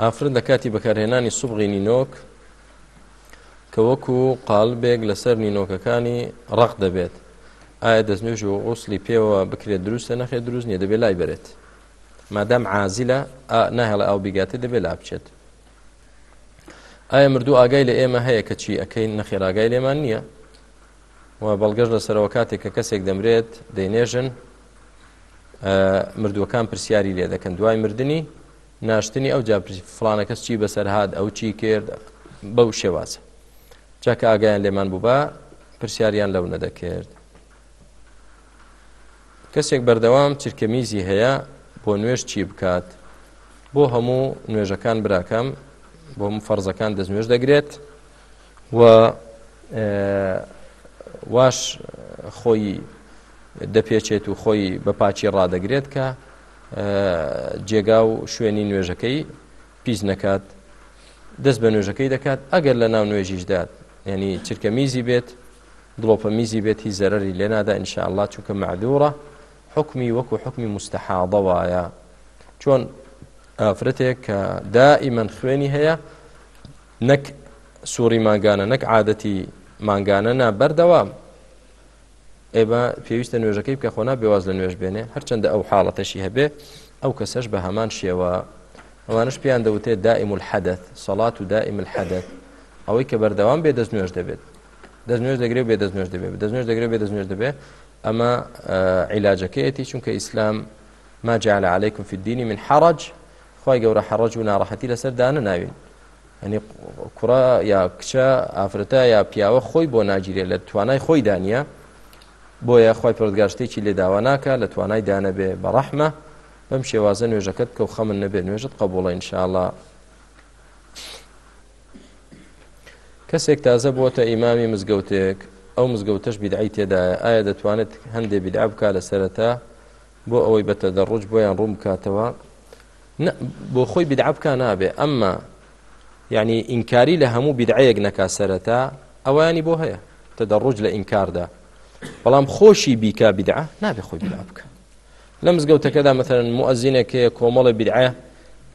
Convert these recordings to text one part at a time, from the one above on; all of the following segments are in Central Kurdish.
ئافرەت لە کاتی بەکارهێنانی سوبغی نینۆک کە وەکو قالبێک لەسەر نینۆکەکانی ڕق دەبێت ئایا دەستنوێژ و غوسلی پێوە بکرێت دروستە نەخێت دروست نیە دەبێت لای بێت مادام عازلە ناهێڵە ئەو بیگاتە دەبێت لا بچێت ئایا مردوو ئاگای لە ئێمە هەیە کە چی ئەەکەین نەخێراگای لێمان نییە و بەڵگەش لەسەرەوە کاتێک کە کەسێک دەمرێت دەینێژن مردووەکان پرسیاری لێ دەکەن دوای مردنی ناشتنی ئەو جا فلانەکەس چی بەسەر هاات ئەو چی کرد بەو شێوازە چاکە ئاگایان لێمان بوو بە پرسیاریان لەو نەدەکرد کەسێک بەردەوام چرکەمیزی هەیە بۆ نوێش چی بکات بۆ هەموو نوێژەکان براکەم بۆ هەموو فەرزەکان دەستنوێش دەگرێت و واش خۆی دەپێچێت و خۆی بە پاچی ڕادەگرێت کە جێگا و شوێنی نوێژەکەی پیس نەکات دەست بە نوێژەکەی دەکات ئەگەر لە ناو نوێژیشدات یعنی چرکە میزی بێت دڵۆپە میزی بێت هی زەرری لێنادا ئینشاءله چونکە معدورە حکمی وەکو حکمی مستحاضە وایە چۆن ئافرەتێک کە دائیمەن خوێنی هەیە نەک سوڕی مانگانە نەک عادەتی مانگانە نا بەردەوام ئێمە پێویستە نوێژەکەی بکە خۆنا بێواز لە نوێژ بێنێ هەرچەندە ئەو حاڵەتەشی هەبێ ئەو کەسەش بە هەمان شێوە ئەوانش پێیان دەوتێت دائیم الحدث سەڵات و دائیم الحدث ئەوەی کە بەردەوام بێ دەست نوێژ دەبێت دەست نوێژ دەگرێت بێ دەست نوێژ دەبێت دەست نوێژ دەگرێت بێ دەست نوێژ دەبێت ئەمە عیلاجەکەیەتی چونکە ئیسلام ما جعل عليكم في الدين من حرج خی گەورە حەڕەج و ناڕەحەتی لەسەر دانە ناوین یانی کوڕە یا کچە ئافرەتە یا پیاوە خۆی بۆ ناگیرێت لە توانای خۆی دانیە بۆیە خی پرۆزگار شتێکی لێ داوا ناکە لە توانای دانەبێ بە ڕەحمە بەم شێوازە نوێژەکەت کە و خەمن نەبێت نوێژت قبوڵە انشاءله کەسێک تازە بووە ئیمامی مزگەوتێک ئەو مزگەوتەش بیدعی تێدایە ئایا دەتوانێت هەندێ بیدعا بکە لە سەرەتا بۆ ئەوەی بەتە دەڕوج بۆیان ڕووم بکاتەوە نە بۆ خۆی بیدعە بکا نابێ ئەمما یعنی ئینکاری لە هەموو بیدعەیەک نەکا سەرەتا ئەوانی بۆ هەیە تەدەڕوج لە ئینکاردا بەڵام خۆشی بیکا بیدعە نابێ خۆی بیدعە بکە لە مزگەوتەکەدا مەثلەن موئەزینێک هەیە کۆمەڵی بیدعە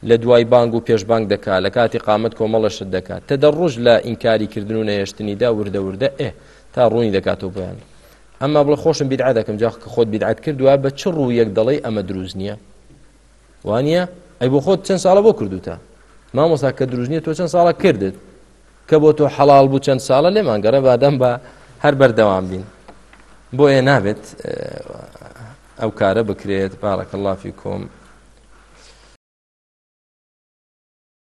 لە دوای بانگ و پێشبانگ دەکا لە کاتی قامت کۆمەڵەشت دەکات تەدەڕوج لە ئینکاری کردن و نەهێشتنیدا وردە وردە ئێ تا ڕوونی دەکاتەوە بۆیان ئەمما بڵێ خۆشم بیدعە دەکەم جاخ کە خۆت بیدعەت کردووە بە چ ڕوو یەک دەڵێ ئەمە دروست نییە وانە ئەی بۆ خۆت چەند ساڵە بۆ کردوتە مامۆسا کە دروژنیە تۆ چەند ساڵە کردت کە بۆ تۆ حەڵال بوو چەند ساڵە لێمانگەڕێ بادەم بە هەر بەردەوام بین بۆیە نابێت ئەو کارە بکرێت بارەکە اللهفی کۆم